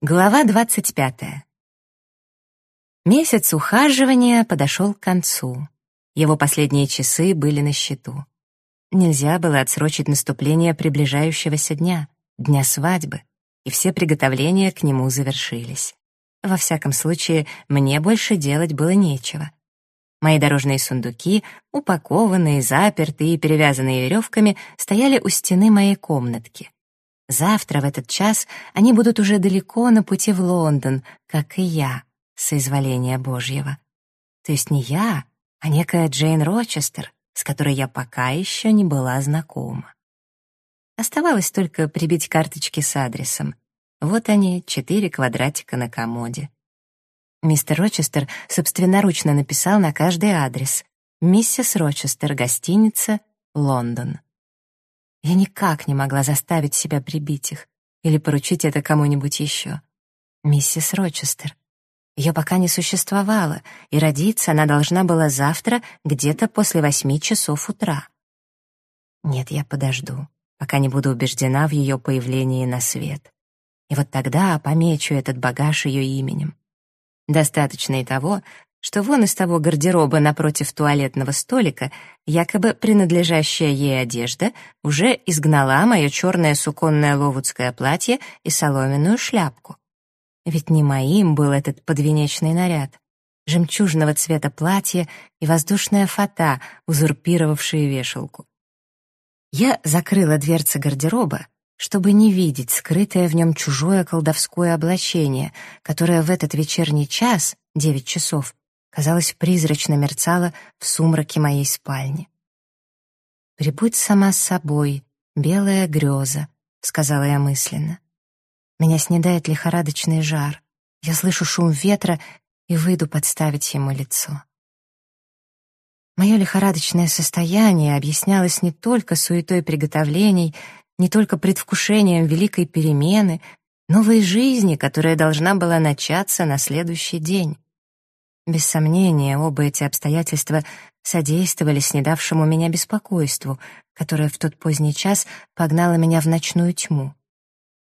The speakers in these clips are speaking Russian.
Глава двадцать пятая. Месяц ухаживания подошел к концу. Его последние часы были на счету. Нельзя было отсрочить наступление приближающегося дня, дня свадьбы, и все приготовления к нему завершились. Во всяком случае, мне больше делать было нечего. Мои дорожные сундуки, упакованные, запертые и перевязанные веревками, стояли у стены моей комнатки — Завтра в этот час они будут уже далеко на пути в Лондон, как и я, соизволения Божьего. То есть не я, а некая Джейн Рочестер, с которой я пока еще не была знакома. Оставалось только прибить карточки с адресом. Вот они, четыре квадратика на комоде. Мистер Рочестер собственноручно написал на каждый адрес. «Миссис Рочестер, гостиница, Лондон». Я никак не могла заставить себя прибить их или поручить это кому-нибудь еще. Миссис Рочестер. Ее пока не существовало, и родиться она должна была завтра где-то после восьми часов утра. Нет, я подожду, пока не буду убеждена в ее появлении на свет. И вот тогда помечу этот багаж ее именем. Достаточно и того, что вон из того гардероба напротив туалетного столика якобы принадлежащая ей одежда уже изгнала мое черное суконное ловудское платье и соломенную шляпку. Ведь не моим был этот подвенечный наряд. Жемчужного цвета платье и воздушная фата, узурпировавшие вешалку. Я закрыла дверцы гардероба, чтобы не видеть скрытое в нем чужое колдовское облачение, которое в этот вечерний час, девять часов, казалось, призрачно мерцала в сумраке моей спальни. «Прибудь сама с собой, белая греза», — сказала я мысленно. Меня снедает лихорадочный жар. Я слышу шум ветра и выйду подставить ему лицо. Мое лихорадочное состояние объяснялось не только суетой приготовлений, не только предвкушением великой перемены, новой жизни, которая должна была начаться на следующий день. Без сомнения, оба эти обстоятельства содействовали снедавшему меня беспокойству, которое в тот поздний час погнало меня в ночную тьму.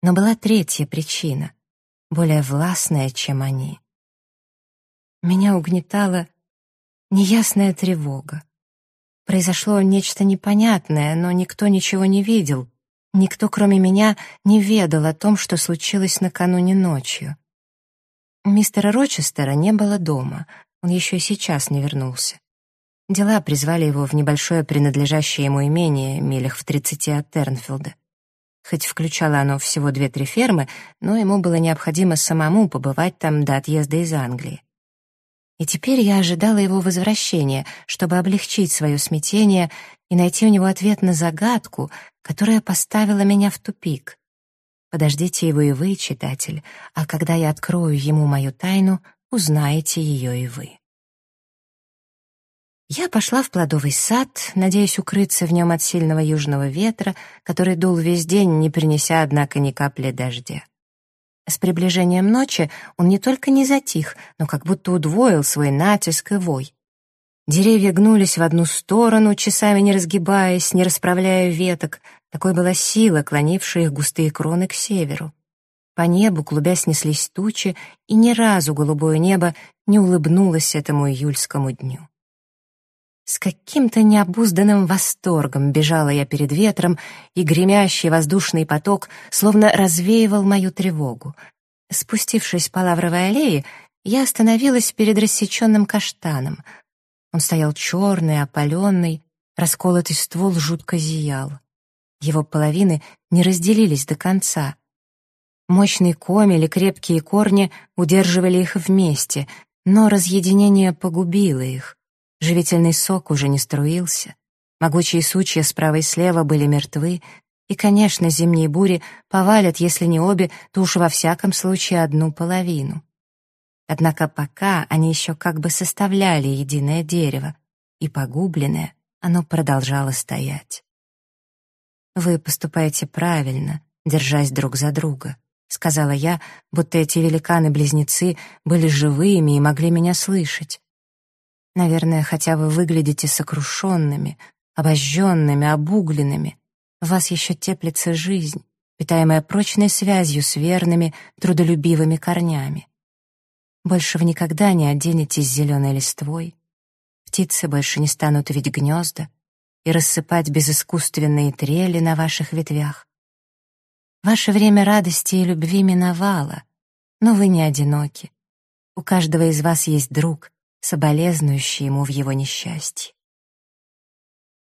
Но была третья причина, более властная, чем они. Меня угнетала неясная тревога. Произошло нечто непонятное, но никто ничего не видел. Никто, кроме меня, не ведал о том, что случилось накануне ночью. Мистера Рочестера не было дома, он еще и сейчас не вернулся. Дела призвали его в небольшое принадлежащее ему имение, милях в тридцати от Тернфилда. Хоть включало оно всего две-три фермы, но ему было необходимо самому побывать там до отъезда из Англии. И теперь я ожидала его возвращения, чтобы облегчить свое смятение и найти у него ответ на загадку, которая поставила меня в тупик. Подождите его и вы, читатель, а когда я открою ему мою тайну, узнаете ее и вы. Я пошла в плодовый сад, надеясь укрыться в нем от сильного южного ветра, который дул весь день, не принеся, однако, ни капли дождя. С приближением ночи он не только не затих, но как будто удвоил свой натиск и вой. Деревья гнулись в одну сторону, часами не разгибаясь, не расправляя веток, такой была сила, клонившая их густые кроны к северу. По небу, клубясь, неслись тучи, и ни разу голубое небо не улыбнулось этому июльскому дню. С каким-то необузданным восторгом бежала я перед ветром, и гремящий воздушный поток словно развеивал мою тревогу. Спустившись по лавровой аллее, я остановилась перед рассеченным каштаном. Он стоял черный, опаленный, расколотый ствол жутко зиял. Его половины не разделились до конца. Мощный ком или крепкие корни удерживали их вместе, но разъединение погубило их. Живительный сок уже не струился. Могучие сучья справа и слева были мертвы, и, конечно, зимние бури повалят, если не обе, то уж во всяком случае одну половину. Однако пока они еще как бы составляли единое дерево, и погубленное оно продолжало стоять. «Вы поступаете правильно, держась друг за друга», — сказала я, будто эти великаны-близнецы были живыми и могли меня слышать. «Наверное, хотя вы выглядите сокрушенными, обожженными, обугленными. В вас еще теплится жизнь, питаемая прочной связью с верными, трудолюбивыми корнями. Больше вы никогда не оденетесь зеленой листвой, птицы больше не станут видеть гнезда и рассыпать безыскусственные трели на ваших ветвях. Ваше время радости и любви миновало, но вы не одиноки. У каждого из вас есть друг, соболезнующий ему в его несчастье.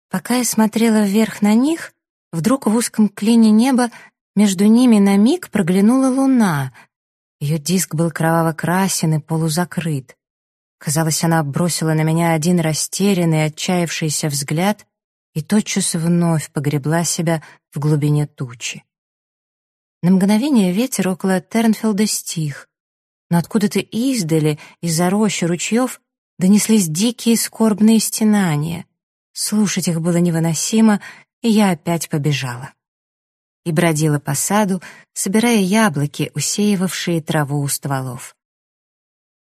Пока я смотрела вверх на них, вдруг в узком клине неба между ними на миг проглянула луна. Ее диск был кроваво-красен и полузакрыт. Казалось, она бросила на меня один растерянный, отчаявшийся взгляд и тотчас вновь погребла себя в глубине тучи. На мгновение ветер около Тернфилда стих, но откуда-то издали, из-за рощи ручьев, донеслись дикие скорбные стенания. Слушать их было невыносимо, и я опять побежала. И бродила по саду, собирая яблоки, усеивавшие траву у стволов.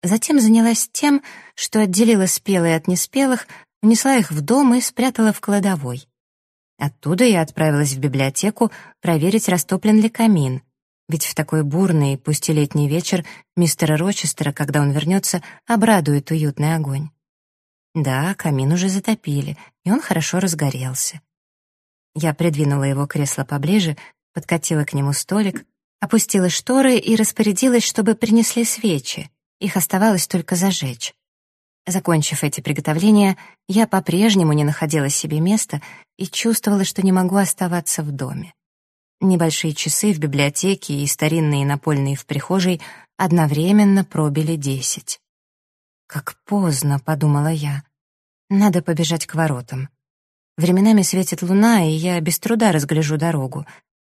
Затем занялась тем, что отделила спелые от неспелых, унесла их в дом и спрятала в кладовой. Оттуда я отправилась в библиотеку проверить, растоплен ли камин. Ведь в такой бурный, пусть и летний вечер, мистера Рочестера, когда он вернется, обрадует уютный огонь. Да, камин уже затопили, и он хорошо разгорелся. Я придвинула его кресло поближе, подкатила к нему столик, опустила шторы и распорядилась, чтобы принесли свечи. Их оставалось только зажечь. Закончив эти приготовления, я по-прежнему не находила себе места и чувствовала, что не могу оставаться в доме. Небольшие часы в библиотеке и старинные напольные в прихожей одновременно пробили десять. «Как поздно», — подумала я. «Надо побежать к воротам. Временами светит луна, и я без труда разгляжу дорогу.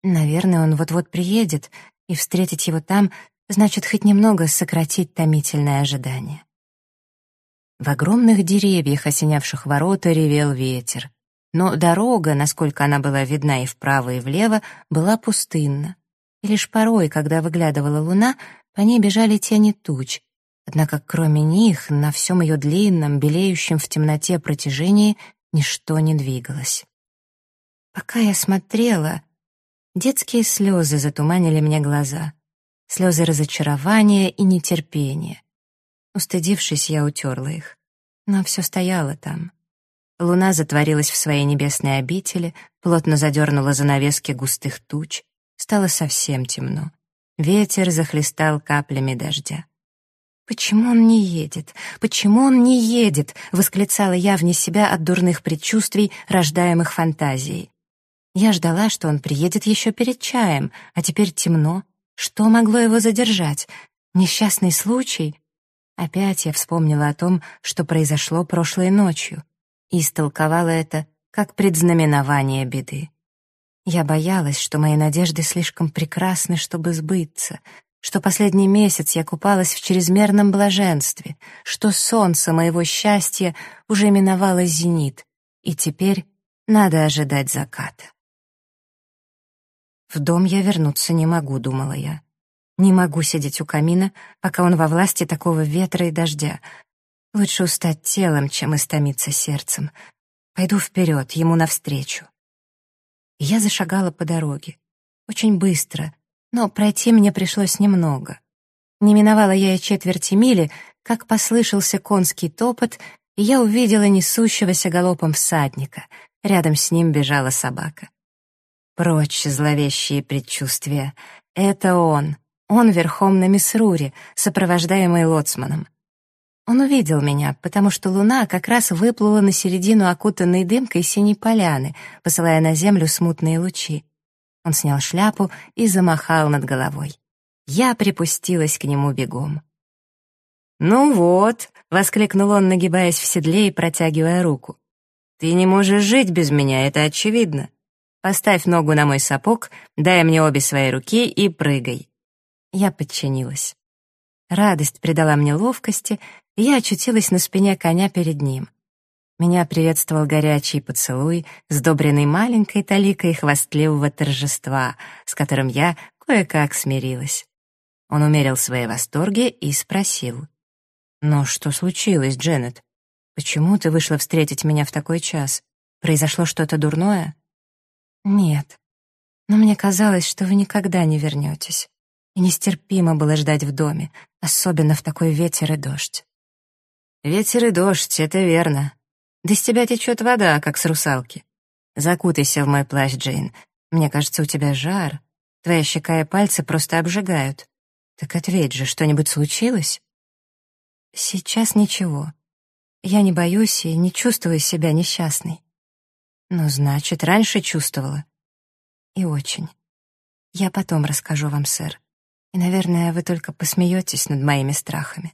Наверное, он вот-вот приедет, и встретить его там значит хоть немного сократить томительное ожидание». В огромных деревьях, осенявших ворота, ревел ветер. Но дорога, насколько она была видна и вправо, и влево, была пустынна. И лишь порой, когда выглядывала луна, по ней бежали тени туч. Однако кроме них, на всем ее длинном, белеющем в темноте протяжении, ничто не двигалось. Пока я смотрела, детские слезы затуманили мне глаза. Слезы разочарования и нетерпения. Устыдившись, я утерла их. Но все стояло там. Луна затворилась в своей небесной обители, плотно задернула занавески густых туч. Стало совсем темно. Ветер захлестал каплями дождя. «Почему он не едет? Почему он не едет?» — восклицала я вне себя от дурных предчувствий, рождаемых фантазией. Я ждала, что он приедет еще перед чаем, а теперь темно. Что могло его задержать? Несчастный случай? Опять я вспомнила о том, что произошло прошлой ночью, и истолковала это как предзнаменование беды. Я боялась, что мои надежды слишком прекрасны, чтобы сбыться, что последний месяц я купалась в чрезмерном блаженстве, что солнце моего счастья уже миновало зенит, и теперь надо ожидать заката. В дом я вернуться не могу, думала я. Не могу сидеть у камина, пока он во власти такого ветра и дождя. Лучше устать телом, чем истомиться сердцем. Пойду вперед, ему навстречу. Я зашагала по дороге. Очень быстро, но пройти мне пришлось немного. Не миновала я и четверти мили, как послышался конский топот, и я увидела несущегося галопом всадника. Рядом с ним бежала собака. Прочь зловещие предчувствия. Это он, он верхом на Мисруре, сопровождаемый лоцманом. Он увидел меня, потому что луна как раз выплыла на середину окутанной дымкой синей поляны, посылая на землю смутные лучи. Он снял шляпу и замахал над головой. Я припустилась к нему бегом. «Ну вот», — воскликнул он, нагибаясь в седле и протягивая руку. «Ты не можешь жить без меня, это очевидно. Поставь ногу на мой сапог, дай мне обе свои руки и прыгай. Я подчинилась. Радость придала мне ловкости, и я очутилась на спине коня перед ним. Меня приветствовал горячий поцелуй, сдобренный маленькой таликой хвастливого торжества, с которым я кое-как смирилась. Он умерил свои восторги и спросил. «Ну, что случилось, Дженнет? Почему ты вышла встретить меня в такой час? Произошло что-то дурное?» «Нет. Но мне казалось, что вы никогда не вернетесь. И нестерпимо было ждать в доме, особенно в такой ветер и дождь. Ветер и дождь, это верно. Да с тебя течет вода, как с русалки. Закутайся в мой плащ, Джейн. Мне кажется, у тебя жар. Твоя щека и пальцы просто обжигают. Так ответь же, что-нибудь случилось? Сейчас ничего. Я не боюсь и не чувствую себя несчастной. Ну, значит, раньше чувствовала. И очень. Я потом расскажу вам, сэр. И, наверное, вы только посмеетесь над моими страхами.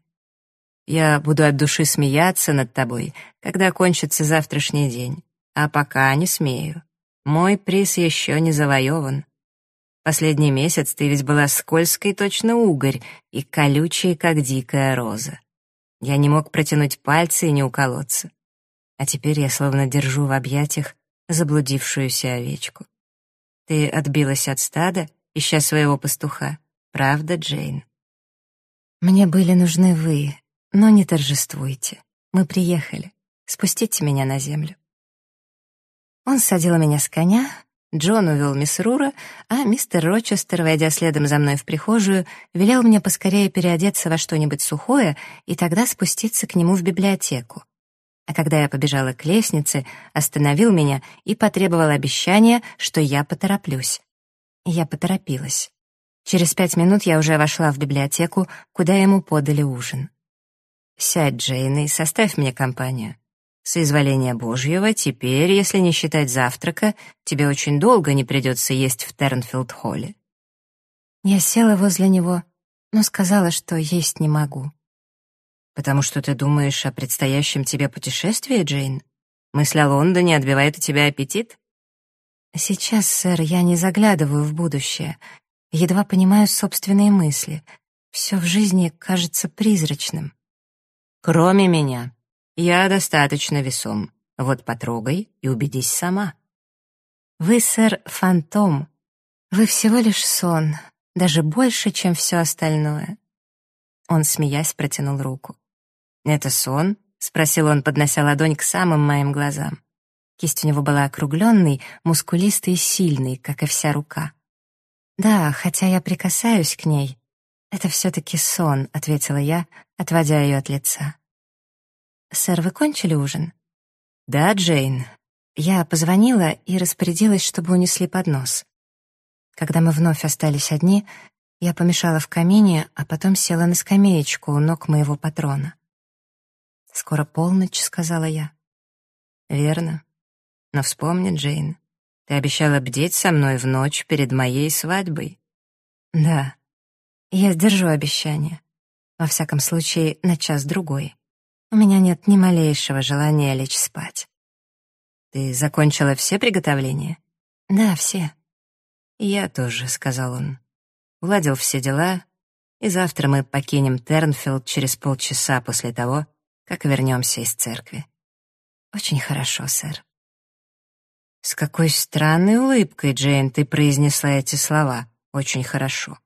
Я буду от души смеяться над тобой, когда кончится завтрашний день. А пока не смею. Мой приз еще не завоеван. Последний месяц ты ведь была скользкой точно угорь и колючей, как дикая роза. Я не мог протянуть пальцы и не уколоться. А теперь я словно держу в объятиях заблудившуюся овечку. Ты отбилась от стада, ища своего пастуха. Правда, Джейн? Мне были нужны вы, но не торжествуйте. Мы приехали. Спустите меня на землю. Он садил меня с коня, Джон увел мисс Рура, а мистер Рочестер, войдя следом за мной в прихожую, велел мне поскорее переодеться во что-нибудь сухое и тогда спуститься к нему в библиотеку а когда я побежала к лестнице, остановил меня и потребовал обещания, что я потороплюсь. Я поторопилась. Через пять минут я уже вошла в библиотеку, куда ему подали ужин. «Сядь, Джейн, и составь мне компанию. Соизволение Божьего, теперь, если не считать завтрака, тебе очень долго не придется есть в Тернфилд-холле». Я села возле него, но сказала, что есть не могу. «Потому что ты думаешь о предстоящем тебе путешествии, Джейн? Мысль о Лондоне отбивает у тебя аппетит?» «Сейчас, сэр, я не заглядываю в будущее. Едва понимаю собственные мысли. Все в жизни кажется призрачным». «Кроме меня. Я достаточно весом. Вот потрогай и убедись сама». «Вы, сэр, фантом. Вы всего лишь сон, даже больше, чем все остальное». Он, смеясь, протянул руку. «Это сон?» — спросил он, поднося ладонь к самым моим глазам. Кисть у него была округленной, мускулистой и сильной, как и вся рука. «Да, хотя я прикасаюсь к ней. Это все-таки сон», — ответила я, отводя ее от лица. «Сэр, вы кончили ужин?» «Да, Джейн». Я позвонила и распорядилась, чтобы унесли поднос. Когда мы вновь остались одни, я помешала в камине, а потом села на скамеечку у ног моего патрона. «Скоро полночь», — сказала я. «Верно. Но вспомни, Джейн, ты обещала бдеть со мной в ночь перед моей свадьбой». «Да. Я сдержу обещание. Во всяком случае, на час-другой. У меня нет ни малейшего желания лечь спать». «Ты закончила все приготовления?» «Да, все». «Я тоже», — сказал он. Уладил все дела, и завтра мы покинем Тернфилд через полчаса после того, как вернемся из церкви. Очень хорошо, сэр. С какой странной улыбкой, Джейн, ты произнесла эти слова. Очень хорошо.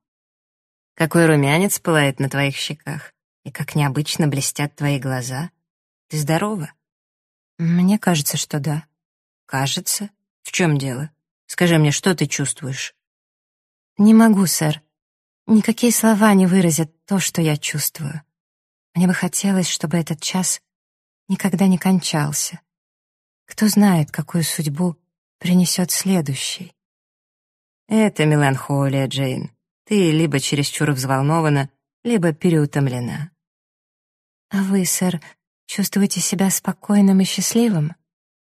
Какой румянец пылает на твоих щеках, и как необычно блестят твои глаза. Ты здорова? Мне кажется, что да. Кажется? В чем дело? Скажи мне, что ты чувствуешь? Не могу, сэр. Никакие слова не выразят то, что я чувствую. Мне бы хотелось, чтобы этот час никогда не кончался. Кто знает, какую судьбу принесет следующий. Это меланхолия, Джейн. Ты либо чересчур взволнована, либо переутомлена. А вы, сэр, чувствуете себя спокойным и счастливым?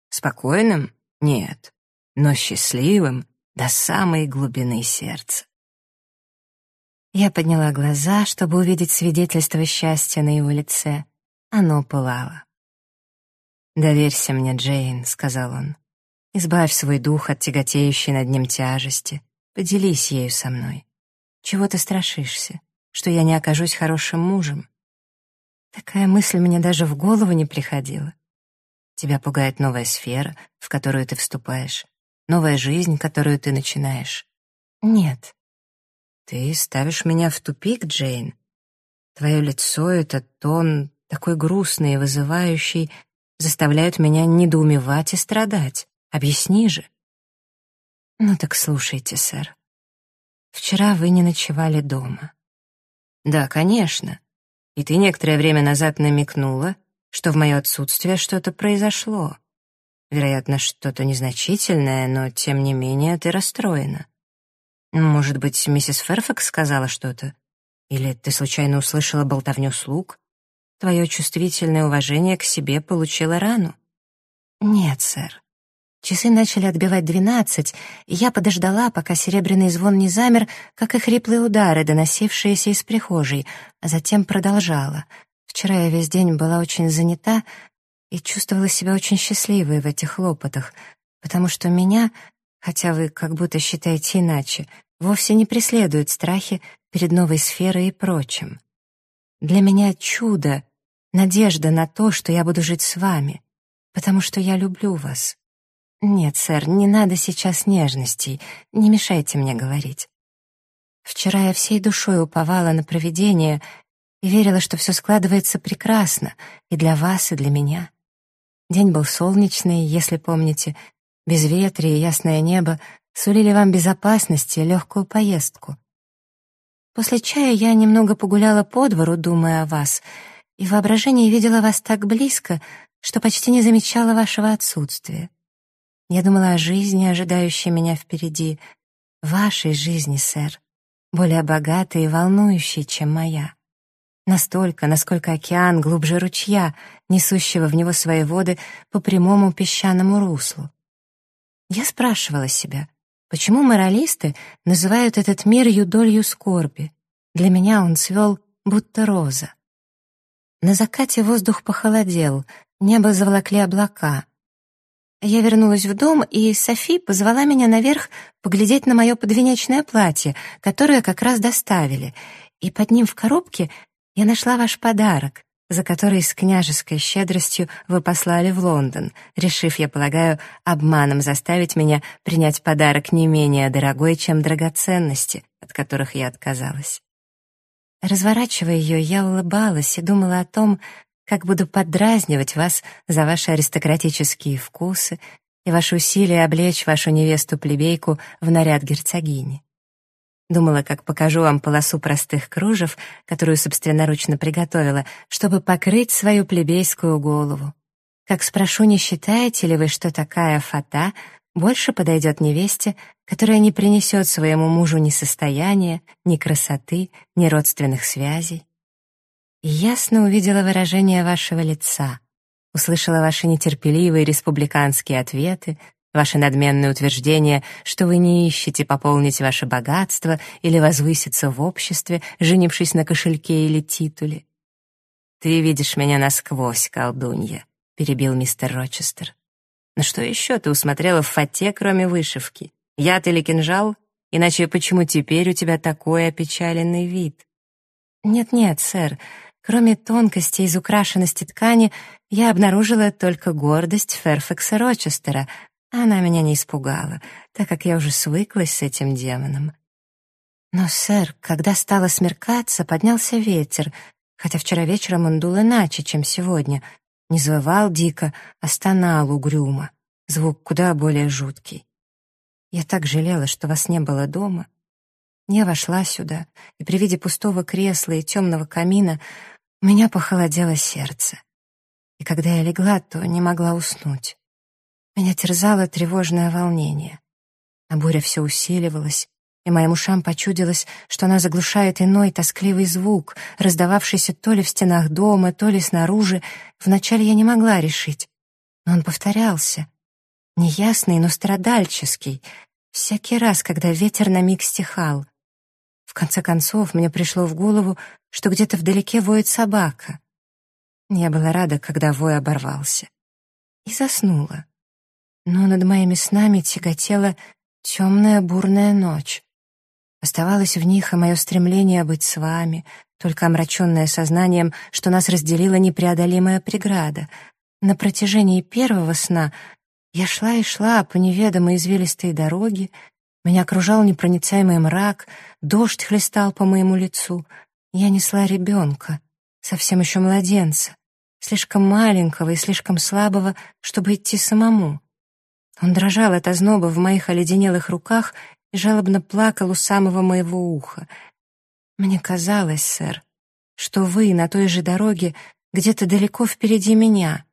Спокойным? Нет. Но счастливым до самой глубины сердца. Я подняла глаза, чтобы увидеть свидетельство счастья на его лице. Оно пылало. «Доверься мне, Джейн», — сказал он. «Избавь свой дух от тяготеющей над ним тяжести. Поделись ею со мной. Чего ты страшишься? Что я не окажусь хорошим мужем?» Такая мысль мне даже в голову не приходила. Тебя пугает новая сфера, в которую ты вступаешь, новая жизнь, которую ты начинаешь. Нет, «Ты ставишь меня в тупик, Джейн. Твое лицо, этот тон, такой грустный и вызывающий, заставляют меня недоумевать и страдать. Объясни же». Ну так слушайте, сэр. Вчера вы не ночевали дома. Да, конечно. И ты некоторое время назад намекнула, что в мое отсутствие что-то произошло. Вероятно, что-то незначительное, но тем не менее ты расстроена. Может быть, миссис Ферфакс сказала что-то? Или ты случайно услышала болтовню слуг? Твое чувствительное уважение к себе получило рану? Нет, сэр. Часы начали отбивать двенадцать, и я подождала, пока серебряный звон не замер, как и хриплые удары, доносившиеся из прихожей, а затем продолжала. Вчера я весь день была очень занята и чувствовала себя очень счастливой в этих хлопотах, потому что меня, хотя вы как будто считаете иначе, вовсе не преследуют страхи перед новой сферой и прочим. Для меня чудо, надежда на то, что я буду жить с вами, потому что я люблю вас. Нет, сэр, не надо сейчас нежностей, не мешайте мне говорить. Вчера я всей душой уповала на провидение и верила, что все складывается прекрасно и для вас, и для меня. День был солнечный, если помните, безветрие и ясное небо сулили вам безопасность и легкую поездку. После чая я немного погуляла по двору, думая о вас, и в воображении видела вас так близко, что почти не замечала вашего отсутствия. Я думала о жизни, ожидающей меня впереди, вашей жизни, сэр, более богатой и волнующей, чем моя. Настолько, насколько океан глубже ручья, несущего в него свои воды по прямому песчаному руслу. Я спрашивала себя, почему моралисты называют этот мир юдолью скорби? Для меня он цвел, будто роза. На закате воздух похолодел, небо заволокли облака. Я вернулась в дом, и Софи позвала меня наверх поглядеть на мое подвенечное платье, которое как раз доставили, и под ним в коробке я нашла ваш подарок, за который с княжеской щедростью вы послали в Лондон, решив, я полагаю, обманом заставить меня принять подарок не менее дорогой, чем драгоценности, от которых я отказалась. Разворачивая ее, я улыбалась и думала о том, как буду поддразнивать вас за ваши аристократические вкусы и ваши усилия облечь вашу невесту-плебейку в наряд герцогини. Думала, как покажу вам полосу простых кружев, которую собственноручно приготовила, чтобы покрыть свою плебейскую голову. Как спрошу, не считаете ли вы, что такая фата больше подойдет невесте, которая не принесет своему мужу ни состояния, ни красоты, ни родственных связей? Ясно увидела выражение вашего лица, услышала ваши нетерпеливые республиканские ответы, Ваше надменное утверждение, что вы не ищете пополнить ваше богатство или возвыситься в обществе, женившись на кошельке или титуле. «Ты видишь меня насквозь, колдунья», — перебил мистер Рочестер. «Но что еще ты усмотрела в фате, кроме вышивки? Яд или кинжал? Иначе почему теперь у тебя такой опечаленный вид?» «Нет-нет, сэр, кроме тонкости из украшенности ткани, я обнаружила только гордость Ферфакса Рочестера, она меня не испугала, так как я уже свыклась с этим демоном. Но, сэр, когда стало смеркаться, поднялся ветер, хотя вчера вечером он дул иначе, чем сегодня. Не завывал дико, а стонал угрюмо. Звук куда более жуткий. Я так жалела, что вас не было дома. Я вошла сюда, и при виде пустого кресла и темного камина у меня похолодело сердце. И когда я легла, то не могла уснуть. Меня терзало тревожное волнение. А буря все усиливалась, и моим ушам почудилось, что она заглушает иной тоскливый звук, раздававшийся то ли в стенах дома, то ли снаружи. Вначале я не могла решить, но он повторялся. Неясный, но страдальческий, всякий раз, когда ветер на миг стихал. В конце концов, мне пришло в голову, что где-то вдалеке воет собака. Я была рада, когда вой оборвался. И заснула но над моими снами тяготела темная бурная ночь. Оставалось в них и мое стремление быть с вами, только омраченное сознанием, что нас разделила непреодолимая преграда. На протяжении первого сна я шла и шла по неведомой извилистой дороге, меня окружал непроницаемый мрак, дождь хлестал по моему лицу. Я несла ребенка, совсем еще младенца, слишком маленького и слишком слабого, чтобы идти самому. Он дрожал от озноба в моих оледенелых руках и жалобно плакал у самого моего уха. Мне казалось, сэр, что вы на той же дороге где-то далеко впереди меня.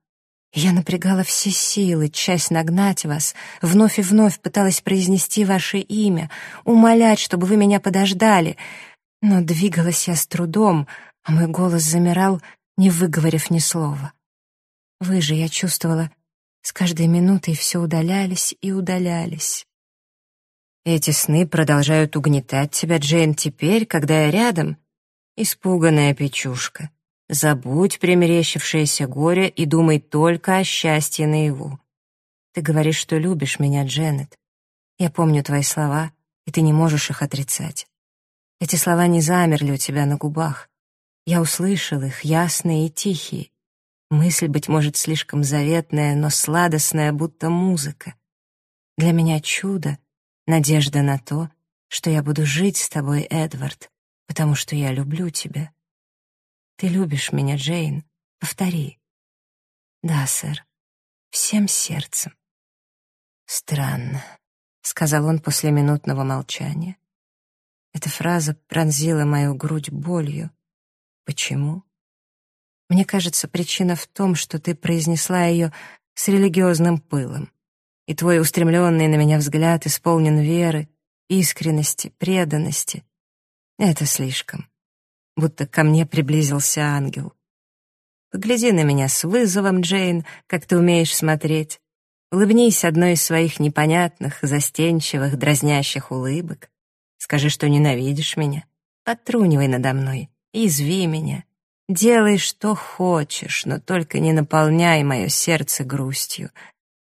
Я напрягала все силы, часть нагнать вас, вновь и вновь пыталась произнести ваше имя, умолять, чтобы вы меня подождали, но двигалась я с трудом, а мой голос замирал, не выговорив ни слова. Вы же, я чувствовала, с каждой минутой все удалялись и удалялись. Эти сны продолжают угнетать тебя, Джейн, теперь, когда я рядом. Испуганная печушка. Забудь примерещившееся горе и думай только о счастье наяву. Ты говоришь, что любишь меня, Дженнет. Я помню твои слова, и ты не можешь их отрицать. Эти слова не замерли у тебя на губах. Я услышал их, ясные и тихие. Мысль, быть может, слишком заветная, но сладостная, будто музыка. Для меня чудо, надежда на то, что я буду жить с тобой, Эдвард, потому что я люблю тебя. Ты любишь меня, Джейн. Повтори. Да, сэр. Всем сердцем. Странно, сказал он после минутного молчания. Эта фраза пронзила мою грудь болью. Почему? Мне кажется, причина в том, что ты произнесла ее с религиозным пылом, и твой устремленный на меня взгляд исполнен веры, искренности, преданности. Это слишком. Будто ко мне приблизился ангел. Погляди на меня с вызовом, Джейн, как ты умеешь смотреть. Улыбнись одной из своих непонятных, застенчивых, дразнящих улыбок. Скажи, что ненавидишь меня. Подтрунивай надо мной, изви меня. Делай, что хочешь, но только не наполняй мое сердце грустью.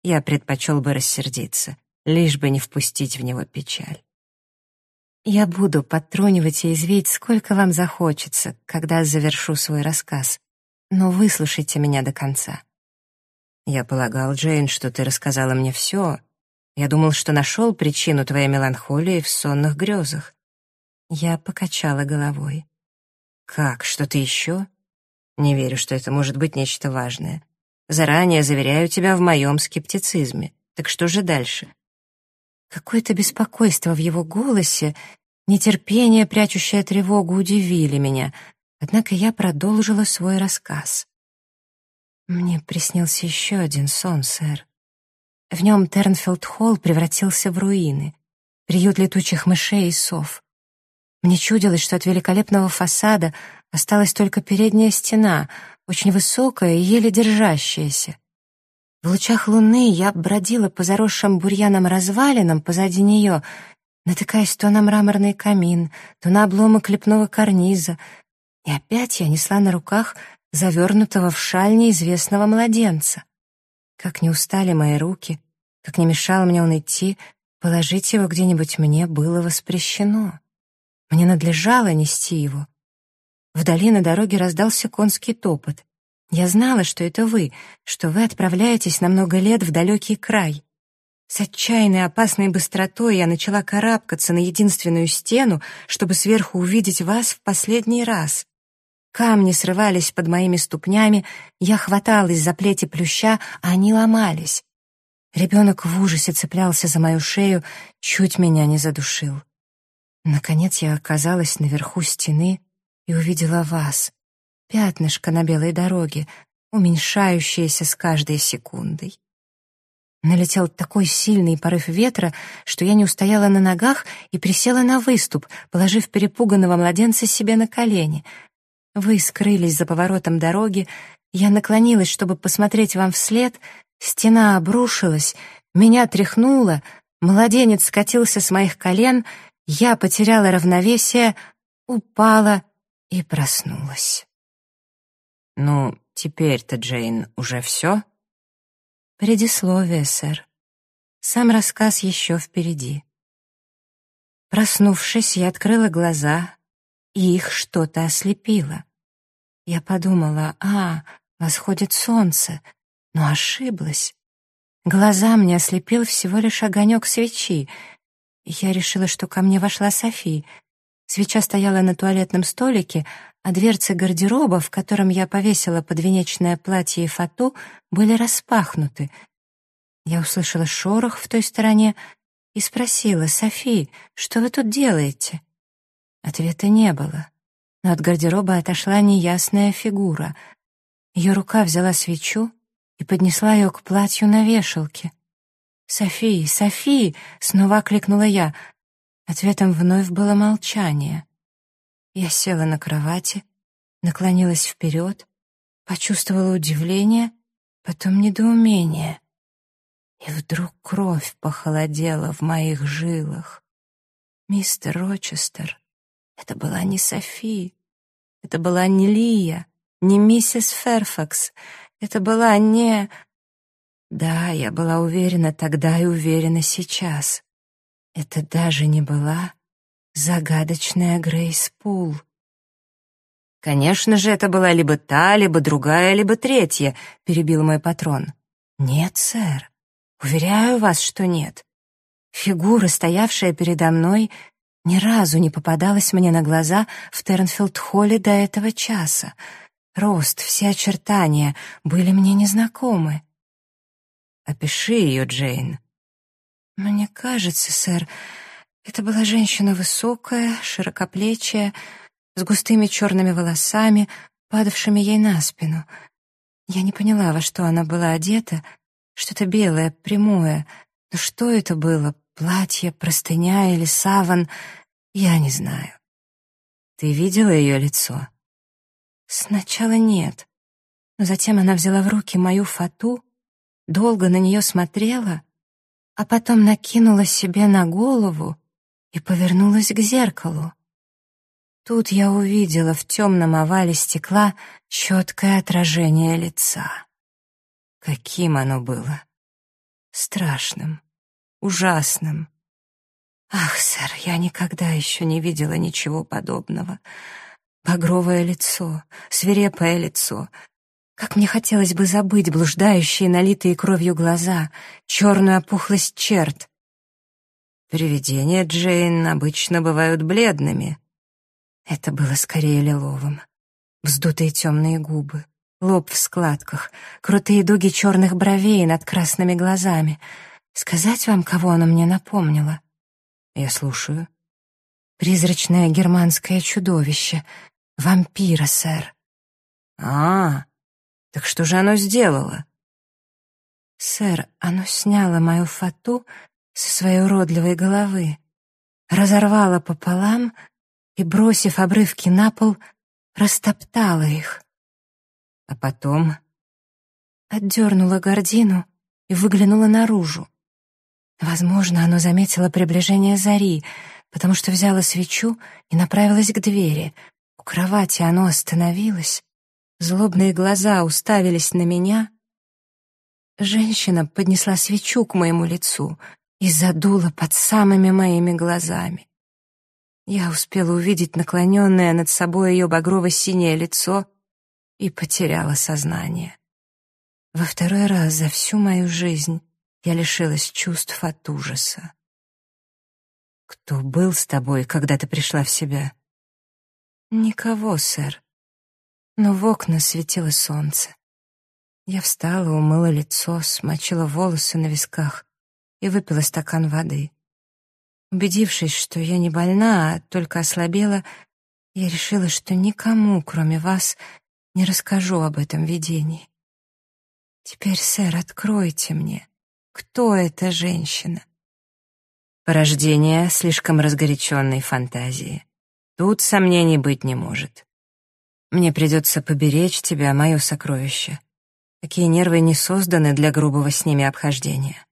Я предпочел бы рассердиться, лишь бы не впустить в него печаль. Я буду подтрунивать и извить, сколько вам захочется, когда завершу свой рассказ. Но выслушайте меня до конца. Я полагал, Джейн, что ты рассказала мне все. Я думал, что нашел причину твоей меланхолии в сонных грезах. Я покачала головой. Как, что-то еще? Не верю, что это может быть нечто важное. Заранее заверяю тебя в моем скептицизме. Так что же дальше? Какое-то беспокойство в его голосе, нетерпение, прячущее тревогу, удивили меня, однако я продолжила свой рассказ. Мне приснился еще один сон, сэр. В нем Тернфилд-холл превратился в руины, приют летучих мышей и сов. Мне чудилось, что от великолепного фасада осталась только передняя стена, очень высокая и еле держащаяся. В лучах луны я бродила по заросшим бурьяном развалинам позади нее, натыкаясь то на мраморный камин, то на обломок лепного карниза, и опять я несла на руках завернутого в шаль неизвестного младенца. Как не устали мои руки, как не мешал мне он идти, положить его где-нибудь мне было воспрещено. Мне надлежало нести его. Вдали на дороге раздался конский топот. Я знала, что это вы, что вы отправляетесь на много лет в далекий край. С отчаянной опасной быстротой я начала карабкаться на единственную стену, чтобы сверху увидеть вас в последний раз. Камни срывались под моими ступнями, я хваталась за плети плюща, а они ломались. Ребенок в ужасе цеплялся за мою шею, чуть меня не задушил. Наконец я оказалась наверху стены и увидела вас, пятнышко на белой дороге, уменьшающееся с каждой секундой. Налетел такой сильный порыв ветра, что я не устояла на ногах и присела на выступ, положив перепуганного младенца себе на колени. Вы скрылись за поворотом дороги, я наклонилась, чтобы посмотреть вам вслед, стена обрушилась, меня тряхнуло, младенец скатился с моих колен — я потеряла равновесие, упала и проснулась. «Ну, теперь-то, Джейн, уже все?» «Предисловие, сэр. Сам рассказ еще впереди». Проснувшись, я открыла глаза, и их что-то ослепило. Я подумала, а, восходит солнце, но ошиблась. Глаза мне ослепил всего лишь огонек свечи — я решила, что ко мне вошла Софи. Свеча стояла на туалетном столике, а дверцы гардероба, в котором я повесила подвенечное платье и фату, были распахнуты. Я услышала шорох в той стороне и спросила, «Софи, что вы тут делаете?» Ответа не было, но от гардероба отошла неясная фигура. Ее рука взяла свечу и поднесла ее к платью на вешалке. «Софи, Софи!» — снова кликнула я. Ответом вновь было молчание. Я села на кровати, наклонилась вперед, почувствовала удивление, потом недоумение. И вдруг кровь похолодела в моих жилах. Мистер Рочестер, это была не Софи, это была не Лия, не миссис Ферфакс, это была не... Да, я была уверена тогда и уверена сейчас. Это даже не была загадочная Грейс Пул. «Конечно же, это была либо та, либо другая, либо третья», — перебил мой патрон. «Нет, сэр. Уверяю вас, что нет. Фигура, стоявшая передо мной, ни разу не попадалась мне на глаза в Тернфилд-холле до этого часа. Рост, все очертания были мне незнакомы. Опиши ее, Джейн. Мне кажется, сэр, это была женщина высокая, широкоплечая, с густыми черными волосами, падавшими ей на спину. Я не поняла, во что она была одета, что-то белое, прямое. Но что это было? Платье, простыня или саван? Я не знаю. Ты видела ее лицо? Сначала нет. Но затем она взяла в руки мою фату долго на нее смотрела, а потом накинула себе на голову и повернулась к зеркалу. Тут я увидела в темном овале стекла четкое отражение лица. Каким оно было? Страшным, ужасным. Ах, сэр, я никогда еще не видела ничего подобного. Багровое лицо, свирепое лицо, как мне хотелось бы забыть блуждающие, налитые кровью глаза, черную опухлость черт. Привидения Джейн обычно бывают бледными. Это было скорее лиловым. Вздутые темные губы, лоб в складках, крутые дуги черных бровей над красными глазами. Сказать вам, кого оно мне напомнило? Я слушаю. Призрачное германское чудовище. Вампира, сэр. А, так что же оно сделало? Сэр, оно сняло мою фату со своей уродливой головы, разорвало пополам и, бросив обрывки на пол, растоптало их. А потом отдернула гордину и выглянула наружу. Возможно, оно заметило приближение зари, потому что взяло свечу и направилось к двери. У кровати оно остановилось, Злобные глаза уставились на меня. Женщина поднесла свечу к моему лицу и задула под самыми моими глазами. Я успела увидеть наклоненное над собой ее багрово-синее лицо и потеряла сознание. Во второй раз за всю мою жизнь я лишилась чувств от ужаса. «Кто был с тобой, когда ты пришла в себя?» «Никого, сэр но в окна светило солнце. Я встала, умыла лицо, смочила волосы на висках и выпила стакан воды. Убедившись, что я не больна, а только ослабела, я решила, что никому, кроме вас, не расскажу об этом видении. Теперь, сэр, откройте мне, кто эта женщина? Порождение слишком разгоряченной фантазии. Тут сомнений быть не может. Мне придется поберечь тебя, мое сокровище. Такие нервы не созданы для грубого с ними обхождения.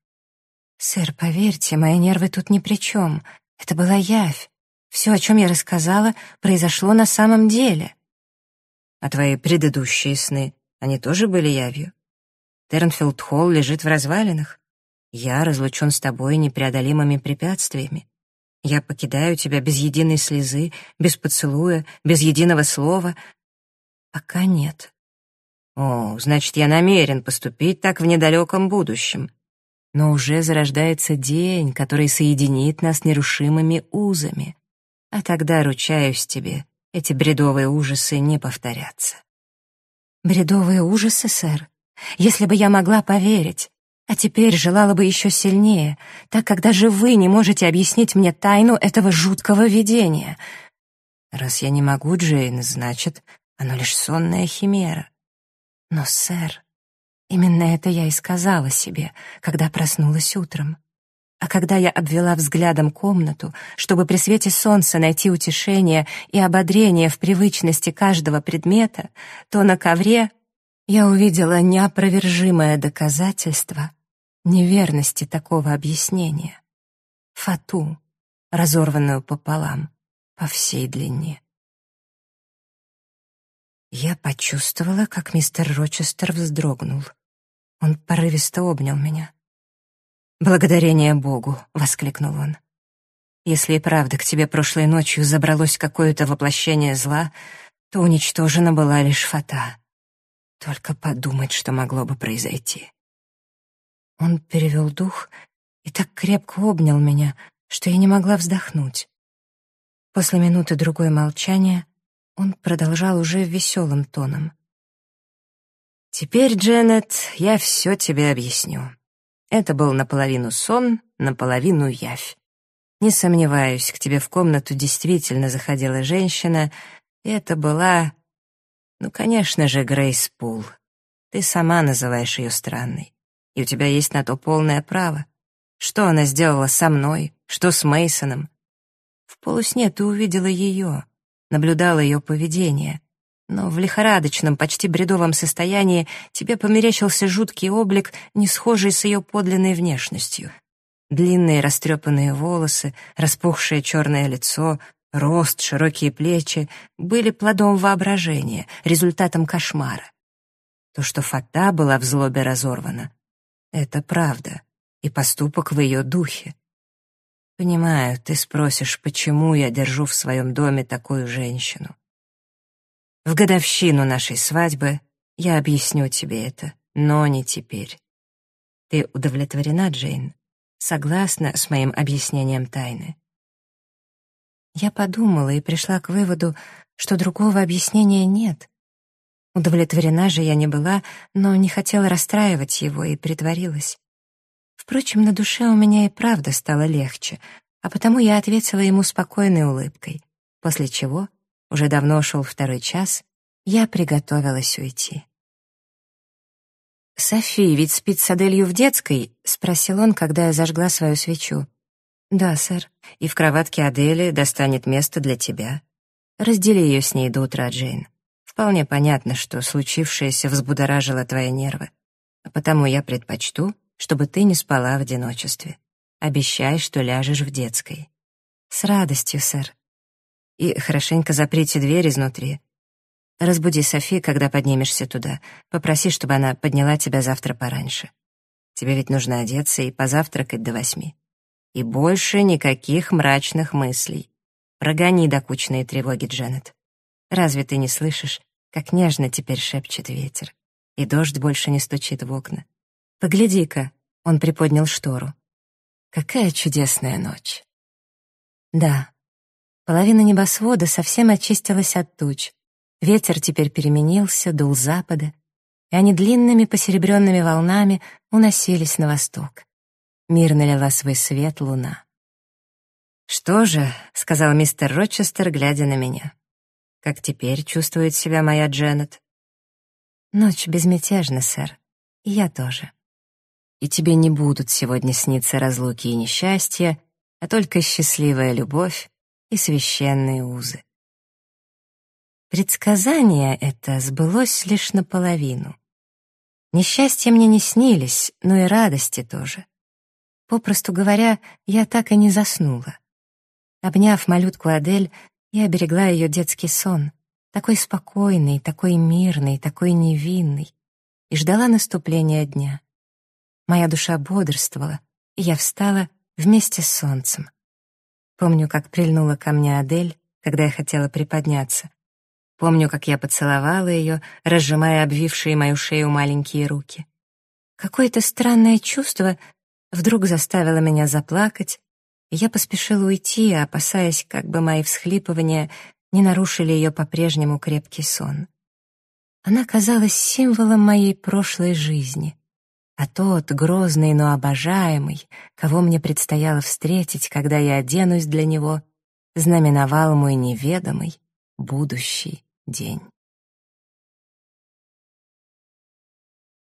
Сэр, поверьте, мои нервы тут ни при чем. Это была явь. Все, о чем я рассказала, произошло на самом деле. А твои предыдущие сны, они тоже были явью? Тернфилд-Холл лежит в развалинах. Я разлучен с тобой непреодолимыми препятствиями. Я покидаю тебя без единой слезы, без поцелуя, без единого слова, Пока нет. О, значит, я намерен поступить так в недалеком будущем. Но уже зарождается день, который соединит нас нерушимыми узами. А тогда, ручаюсь тебе, эти бредовые ужасы не повторятся. Бредовые ужасы, сэр? Если бы я могла поверить. А теперь желала бы еще сильнее, так как даже вы не можете объяснить мне тайну этого жуткого видения. Раз я не могу, Джейн, значит, оно лишь сонная химера. Но, сэр, именно это я и сказала себе, когда проснулась утром. А когда я обвела взглядом комнату, чтобы при свете солнца найти утешение и ободрение в привычности каждого предмета, то на ковре я увидела неопровержимое доказательство неверности такого объяснения. Фату, разорванную пополам, по всей длине. Я почувствовала, как мистер Рочестер вздрогнул. Он порывисто обнял меня. «Благодарение Богу!» — воскликнул он. «Если и правда к тебе прошлой ночью забралось какое-то воплощение зла, то уничтожена была лишь фата. Только подумать, что могло бы произойти». Он перевел дух и так крепко обнял меня, что я не могла вздохнуть. После минуты другой молчания он продолжал уже веселым тоном. «Теперь, Дженнет, я все тебе объясню. Это был наполовину сон, наполовину явь. Не сомневаюсь, к тебе в комнату действительно заходила женщина, и это была... Ну, конечно же, Грейс Пул. Ты сама называешь ее странной, и у тебя есть на то полное право. Что она сделала со мной, что с Мейсоном? В полусне ты увидела ее, наблюдала ее поведение, но в лихорадочном, почти бредовом состоянии тебе померещился жуткий облик, не схожий с ее подлинной внешностью. Длинные растрепанные волосы, распухшее черное лицо, рост, широкие плечи были плодом воображения, результатом кошмара. То, что Фата была в злобе разорвана, это правда, и поступок в ее духе. Понимаю, ты спросишь, почему я держу в своем доме такую женщину. В годовщину нашей свадьбы я объясню тебе это, но не теперь. Ты удовлетворена, Джейн? Согласна с моим объяснением тайны? Я подумала и пришла к выводу, что другого объяснения нет. Удовлетворена же я не была, но не хотела расстраивать его и притворилась. Впрочем, на душе у меня и правда стало легче, а потому я ответила ему спокойной улыбкой, после чего уже давно шел второй час, я приготовилась уйти. «Софи ведь спит с Аделью в детской?» — спросил он, когда я зажгла свою свечу. «Да, сэр. И в кроватке Адели достанет место для тебя. Раздели ее с ней до утра, Джейн. Вполне понятно, что случившееся взбудоражило твои нервы. А потому я предпочту, чтобы ты не спала в одиночестве. Обещай, что ляжешь в детской». «С радостью, сэр», и хорошенько заприте дверь изнутри. Разбуди Софи, когда поднимешься туда. Попроси, чтобы она подняла тебя завтра пораньше. Тебе ведь нужно одеться и позавтракать до восьми. И больше никаких мрачных мыслей. Прогони докучные тревоги, Дженнет. Разве ты не слышишь, как нежно теперь шепчет ветер, и дождь больше не стучит в окна? Погляди-ка, он приподнял штору. Какая чудесная ночь. Да, Половина небосвода совсем очистилась от туч. Ветер теперь переменился, дул запада, и они длинными посеребренными волнами уносились на восток. Мир налила свой свет луна. «Что же», — сказал мистер Рочестер, глядя на меня, — «как теперь чувствует себя моя Дженнет?» «Ночь безмятежна, сэр, и я тоже. И тебе не будут сегодня сниться разлуки и несчастья, а только счастливая любовь, и священные узы. Предсказание это сбылось лишь наполовину. Несчастья мне не снились, но и радости тоже. Попросту говоря, я так и не заснула. Обняв малютку Адель, я оберегла ее детский сон, такой спокойный, такой мирный, такой невинный, и ждала наступления дня. Моя душа бодрствовала, и я встала вместе с солнцем. Помню, как прильнула ко мне Адель, когда я хотела приподняться. Помню, как я поцеловала ее, разжимая обвившие мою шею маленькие руки. Какое-то странное чувство вдруг заставило меня заплакать, и я поспешила уйти, опасаясь, как бы мои всхлипывания не нарушили ее по-прежнему крепкий сон. Она казалась символом моей прошлой жизни, а тот, грозный, но обожаемый, кого мне предстояло встретить, когда я оденусь для него, знаменовал мой неведомый будущий день.